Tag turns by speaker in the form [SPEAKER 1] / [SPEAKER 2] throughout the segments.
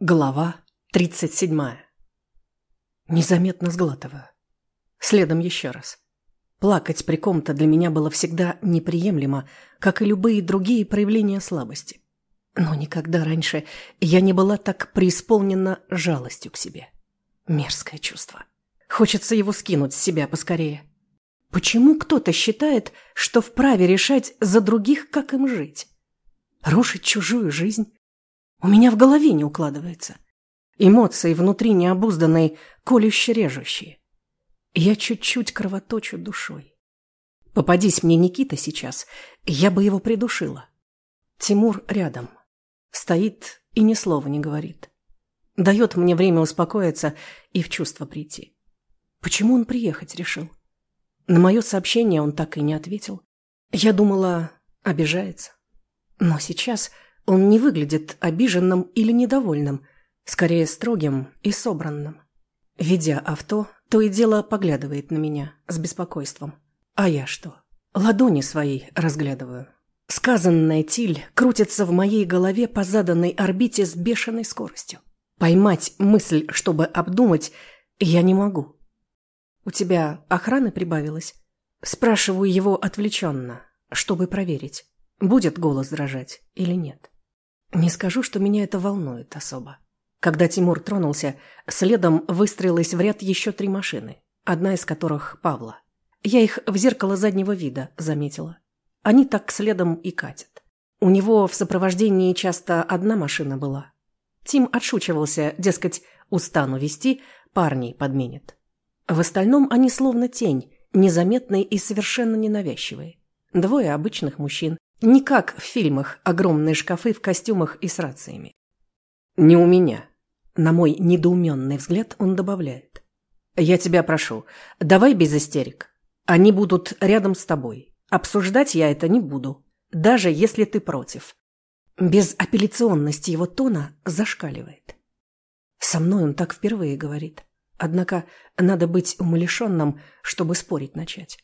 [SPEAKER 1] Глава 37. Незаметно сглатываю. Следом еще раз. Плакать при ком-то для меня было всегда неприемлемо, как и любые другие проявления слабости. Но никогда раньше я не была так преисполнена жалостью к себе. Мерзкое чувство. Хочется его скинуть с себя поскорее. Почему кто-то считает, что вправе решать за других, как им жить? Рушить чужую жизнь? У меня в голове не укладывается. Эмоции внутри необузданные, колюще-режущие. Я чуть-чуть кровоточу душой. Попадись мне Никита сейчас, я бы его придушила. Тимур рядом. Стоит и ни слова не говорит. Дает мне время успокоиться и в чувство прийти. Почему он приехать решил? На мое сообщение он так и не ответил. Я думала, обижается. Но сейчас он не выглядит обиженным или недовольным, скорее строгим и собранным. Ведя авто, то и дело поглядывает на меня с беспокойством. А я что? Ладони свои разглядываю. Сказанная Тиль крутится в моей голове по заданной орбите с бешеной скоростью. Поймать мысль, чтобы обдумать, я не могу. «У тебя охраны прибавилось?» Спрашиваю его отвлеченно, чтобы проверить, будет голос дрожать или нет. Не скажу, что меня это волнует особо. Когда Тимур тронулся, следом выстроилась в ряд еще три машины, одна из которых Павла. Я их в зеркало заднего вида заметила. Они так следом и катят. У него в сопровождении часто одна машина была. Тим отшучивался, дескать, устану вести, парней подменит. В остальном они словно тень, незаметные и совершенно ненавязчивые. Двое обычных мужчин, не как в фильмах огромные шкафы в костюмах и с рациями. «Не у меня». На мой недоуменный взгляд он добавляет. «Я тебя прошу, давай без истерик. Они будут рядом с тобой. Обсуждать я это не буду, даже если ты против». Без апелляционности его тона зашкаливает. Со мной он так впервые говорит. Однако надо быть умалишенным, чтобы спорить начать.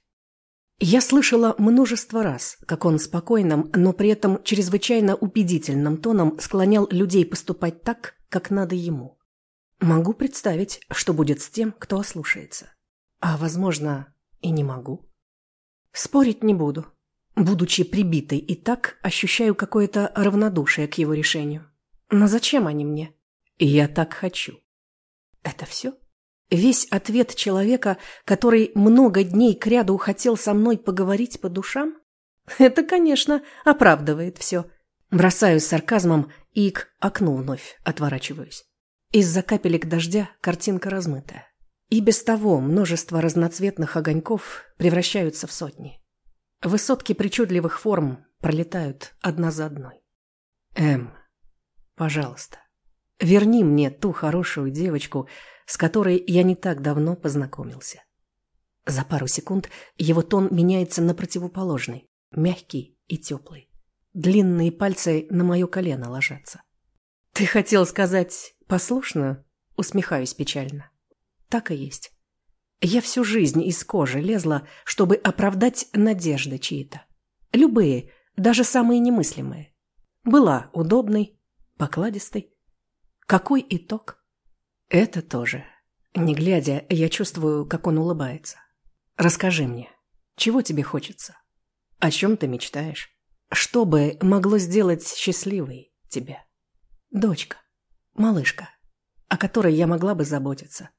[SPEAKER 1] Я слышала множество раз, как он спокойным, но при этом чрезвычайно убедительным тоном склонял людей поступать так, как надо ему. Могу представить, что будет с тем, кто ослушается. А, возможно, и не могу. Спорить не буду. Будучи прибитой и так, ощущаю какое-то равнодушие к его решению. Но зачем они мне? Я так хочу. Это все? Весь ответ человека, который много дней кряду хотел со мной поговорить по душам? Это, конечно, оправдывает все. Бросаю с сарказмом и к окну вновь отворачиваюсь. Из-за капелек дождя картинка размытая. И без того множество разноцветных огоньков превращаются в сотни. Высотки причудливых форм пролетают одна за одной. Эм, пожалуйста, верни мне ту хорошую девочку, с которой я не так давно познакомился. За пару секунд его тон меняется на противоположный, мягкий и теплый. Длинные пальцы на мое колено ложатся. «Ты хотел сказать послушную?» Усмехаюсь печально. Так и есть. Я всю жизнь из кожи лезла, чтобы оправдать надежды чьи-то. Любые, даже самые немыслимые. Была удобной, покладистой. Какой итог? Это тоже. Не глядя, я чувствую, как он улыбается. Расскажи мне, чего тебе хочется? О чем ты мечтаешь? Что бы могло сделать счастливой тебя? Дочка, малышка, о которой я могла бы заботиться.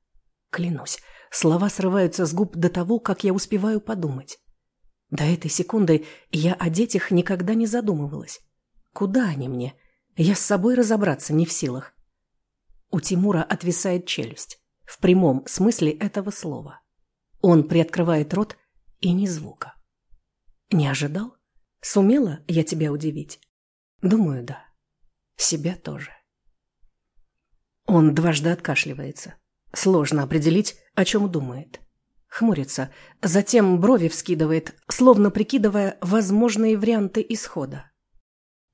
[SPEAKER 1] Клянусь, слова срываются с губ до того, как я успеваю подумать. До этой секунды я о детях никогда не задумывалась. Куда они мне? Я с собой разобраться не в силах. У Тимура отвисает челюсть. В прямом смысле этого слова. Он приоткрывает рот и ни звука. Не ожидал? Сумела я тебя удивить? Думаю, да. Себя тоже. Он дважды откашливается. Сложно определить, о чем думает. Хмурится, затем брови вскидывает, словно прикидывая возможные варианты исхода.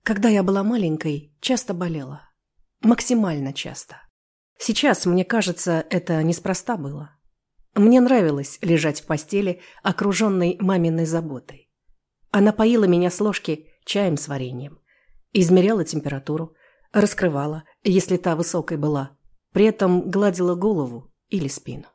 [SPEAKER 1] Когда я была маленькой, часто болела. Максимально часто. Сейчас, мне кажется, это неспроста было. Мне нравилось лежать в постели, окруженной маминой заботой. Она поила меня с ложки чаем с вареньем, измеряла температуру, раскрывала, если та высокой была, при этом гладила голову или спину.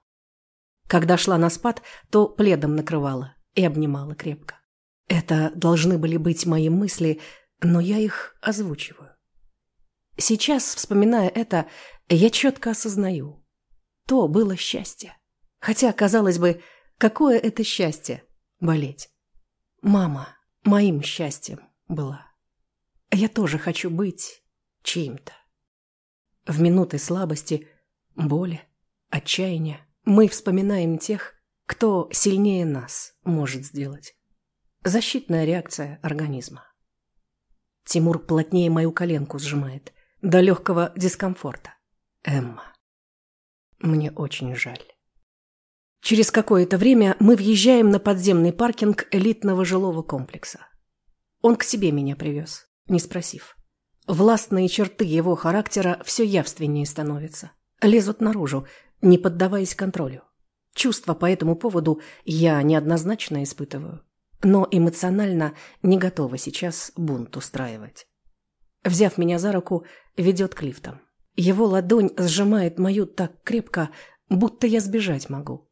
[SPEAKER 1] Когда шла на спад, то пледом накрывала и обнимала крепко. Это должны были быть мои мысли, но я их озвучиваю. Сейчас, вспоминая это, я четко осознаю. То было счастье. Хотя, казалось бы, какое это счастье – болеть. Мама моим счастьем была. Я тоже хочу быть чьим-то. В минуты слабости, боли, отчаяния мы вспоминаем тех, кто сильнее нас может сделать. Защитная реакция организма. Тимур плотнее мою коленку сжимает, до легкого дискомфорта. Эмма. Мне очень жаль. Через какое-то время мы въезжаем на подземный паркинг элитного жилого комплекса. Он к себе меня привез, не спросив. Властные черты его характера все явственнее становятся. Лезут наружу, не поддаваясь контролю. Чувства по этому поводу я неоднозначно испытываю, но эмоционально не готова сейчас бунт устраивать. Взяв меня за руку, ведет к лифтам. Его ладонь сжимает мою так крепко, будто я сбежать могу.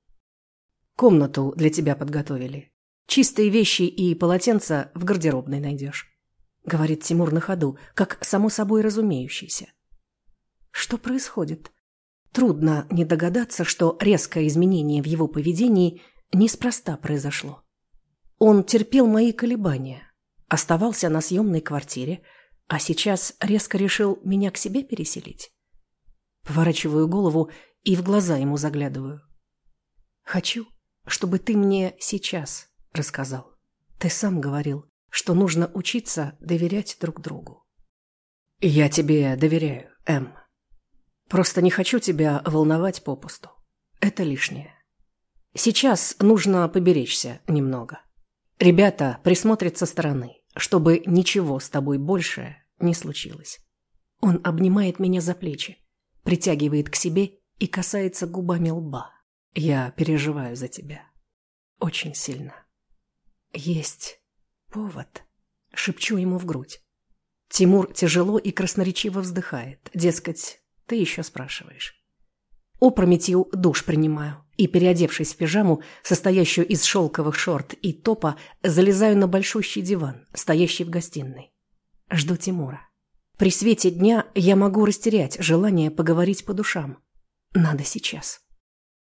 [SPEAKER 1] Комнату для тебя подготовили. Чистые вещи и полотенца в гардеробной найдешь. Говорит Тимур на ходу, как само собой разумеющийся. Что происходит? Трудно не догадаться, что резкое изменение в его поведении неспроста произошло. Он терпел мои колебания, оставался на съемной квартире, а сейчас резко решил меня к себе переселить. Поворачиваю голову и в глаза ему заглядываю. Хочу, чтобы ты мне сейчас рассказал. Ты сам говорил, что нужно учиться доверять друг другу. Я тебе доверяю, Эм. Просто не хочу тебя волновать попусту. Это лишнее. Сейчас нужно поберечься немного. Ребята присмотрят со стороны, чтобы ничего с тобой больше не случилось. Он обнимает меня за плечи, притягивает к себе и касается губами лба. Я переживаю за тебя. Очень сильно. Есть повод. Шепчу ему в грудь. Тимур тяжело и красноречиво вздыхает. Дескать, ты еще спрашиваешь. Опрометью душ принимаю и, переодевшись в пижаму, состоящую из шелковых шорт и топа, залезаю на большущий диван, стоящий в гостиной. Жду Тимура. При свете дня я могу растерять желание поговорить по душам. Надо сейчас.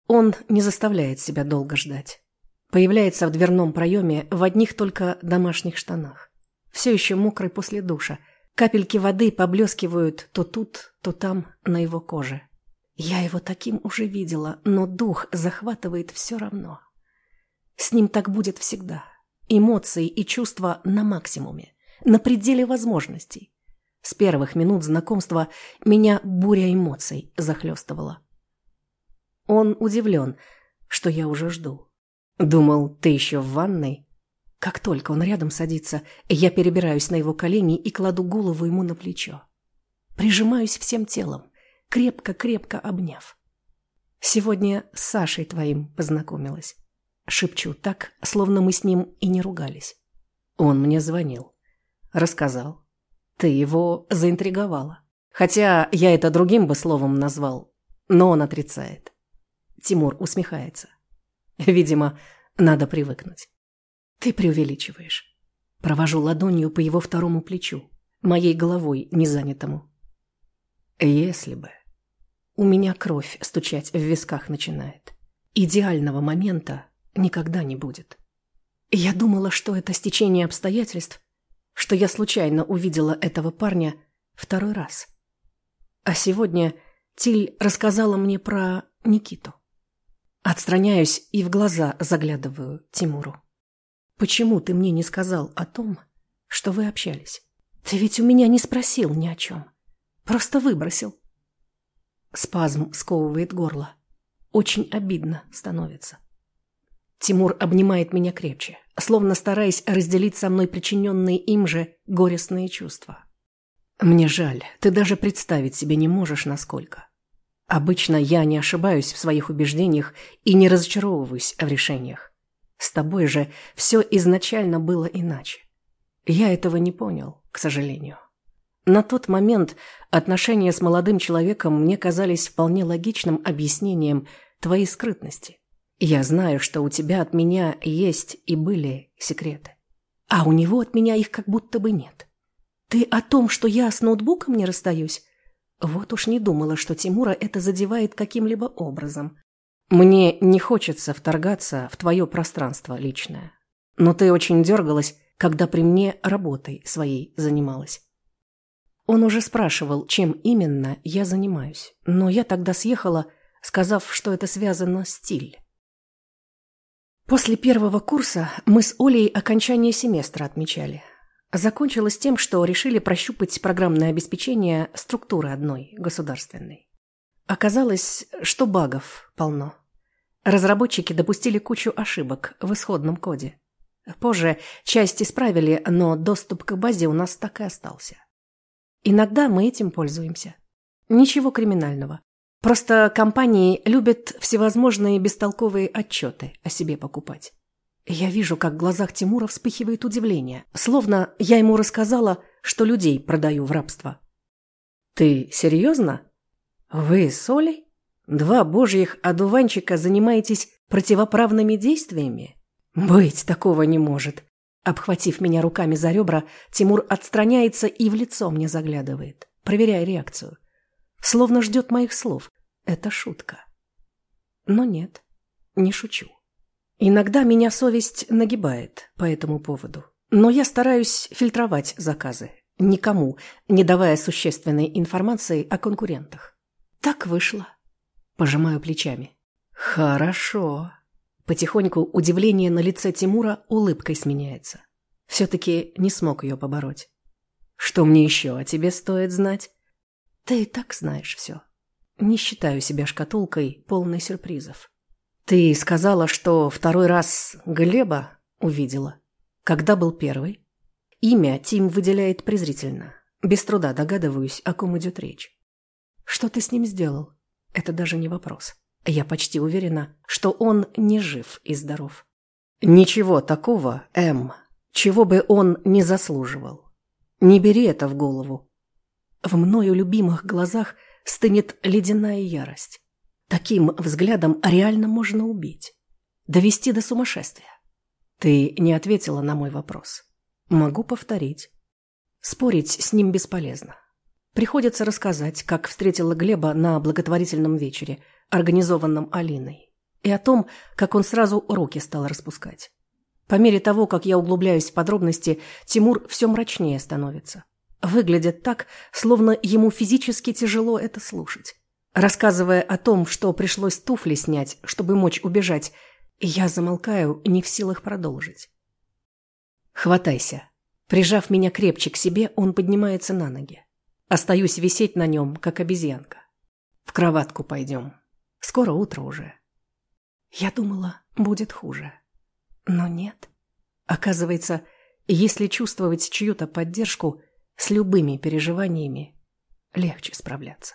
[SPEAKER 1] Он не заставляет себя долго ждать. Появляется в дверном проеме в одних только домашних штанах. Все еще мокрый после душа. Капельки воды поблескивают то тут, то там на его коже. Я его таким уже видела, но дух захватывает все равно. С ним так будет всегда. Эмоции и чувства на максимуме, на пределе возможностей. С первых минут знакомства меня буря эмоций захлестывала. Он удивлен, что я уже жду. Думал, ты еще в ванной? Как только он рядом садится, я перебираюсь на его колени и кладу голову ему на плечо. Прижимаюсь всем телом, крепко-крепко обняв. Сегодня с Сашей твоим познакомилась. Шепчу так, словно мы с ним и не ругались. Он мне звонил. Рассказал. Ты его заинтриговала. Хотя я это другим бы словом назвал, но он отрицает. Тимур усмехается. Видимо, надо привыкнуть. Ты преувеличиваешь. Провожу ладонью по его второму плечу, моей головой незанятому. Если бы. У меня кровь стучать в висках начинает. Идеального момента никогда не будет. Я думала, что это стечение обстоятельств, что я случайно увидела этого парня второй раз. А сегодня Тиль рассказала мне про Никиту. Отстраняюсь и в глаза заглядываю Тимуру. «Почему ты мне не сказал о том, что вы общались? Ты ведь у меня не спросил ни о чем. Просто выбросил». Спазм сковывает горло. Очень обидно становится. Тимур обнимает меня крепче, словно стараясь разделить со мной причиненные им же горестные чувства. «Мне жаль, ты даже представить себе не можешь, насколько. Обычно я не ошибаюсь в своих убеждениях и не разочаровываюсь в решениях. С тобой же все изначально было иначе. Я этого не понял, к сожалению. На тот момент отношения с молодым человеком мне казались вполне логичным объяснением твоей скрытности. Я знаю, что у тебя от меня есть и были секреты. А у него от меня их как будто бы нет. Ты о том, что я с ноутбуком не расстаюсь? Вот уж не думала, что Тимура это задевает каким-либо образом. Мне не хочется вторгаться в твое пространство личное. Но ты очень дергалась, когда при мне работой своей занималась. Он уже спрашивал, чем именно я занимаюсь, но я тогда съехала, сказав, что это связано с стиль. После первого курса мы с Олей окончание семестра отмечали. Закончилось тем, что решили прощупать программное обеспечение структуры одной, государственной. Оказалось, что багов полно. Разработчики допустили кучу ошибок в исходном коде. Позже часть исправили, но доступ к базе у нас так и остался. Иногда мы этим пользуемся. Ничего криминального. Просто компании любят всевозможные бестолковые отчеты о себе покупать. Я вижу, как в глазах Тимура вспыхивает удивление, словно я ему рассказала, что людей продаю в рабство. «Ты серьезно? Вы с Олей? Два божьих одуванчика занимаетесь противоправными действиями? Быть такого не может!» Обхватив меня руками за ребра, Тимур отстраняется и в лицо мне заглядывает, проверяя реакцию. Словно ждет моих слов. Это шутка. Но нет, не шучу. Иногда меня совесть нагибает по этому поводу. Но я стараюсь фильтровать заказы, никому, не давая существенной информации о конкурентах. Так вышло. Пожимаю плечами. Хорошо. Потихоньку удивление на лице Тимура улыбкой сменяется. Все-таки не смог ее побороть. Что мне еще о тебе стоит знать? Ты и так знаешь все. Не считаю себя шкатулкой, полной сюрпризов. Ты сказала, что второй раз Глеба увидела. Когда был первый? Имя Тим выделяет презрительно. Без труда догадываюсь, о ком идет речь. Что ты с ним сделал? Это даже не вопрос. Я почти уверена, что он не жив и здоров. Ничего такого, М, чего бы он не заслуживал. Не бери это в голову. В мною любимых глазах стынет ледяная ярость. Таким взглядом реально можно убить. Довести до сумасшествия. Ты не ответила на мой вопрос. Могу повторить. Спорить с ним бесполезно. Приходится рассказать, как встретила Глеба на благотворительном вечере, организованном Алиной, и о том, как он сразу руки стал распускать. По мере того, как я углубляюсь в подробности, Тимур все мрачнее становится. Выглядит так, словно ему физически тяжело это слушать. Рассказывая о том, что пришлось туфли снять, чтобы мочь убежать, я замолкаю, не в силах продолжить. «Хватайся». Прижав меня крепче к себе, он поднимается на ноги. Остаюсь висеть на нем, как обезьянка. В кроватку пойдем. Скоро утро уже. Я думала, будет хуже. Но нет. Оказывается, если чувствовать чью-то поддержку, с любыми переживаниями легче справляться.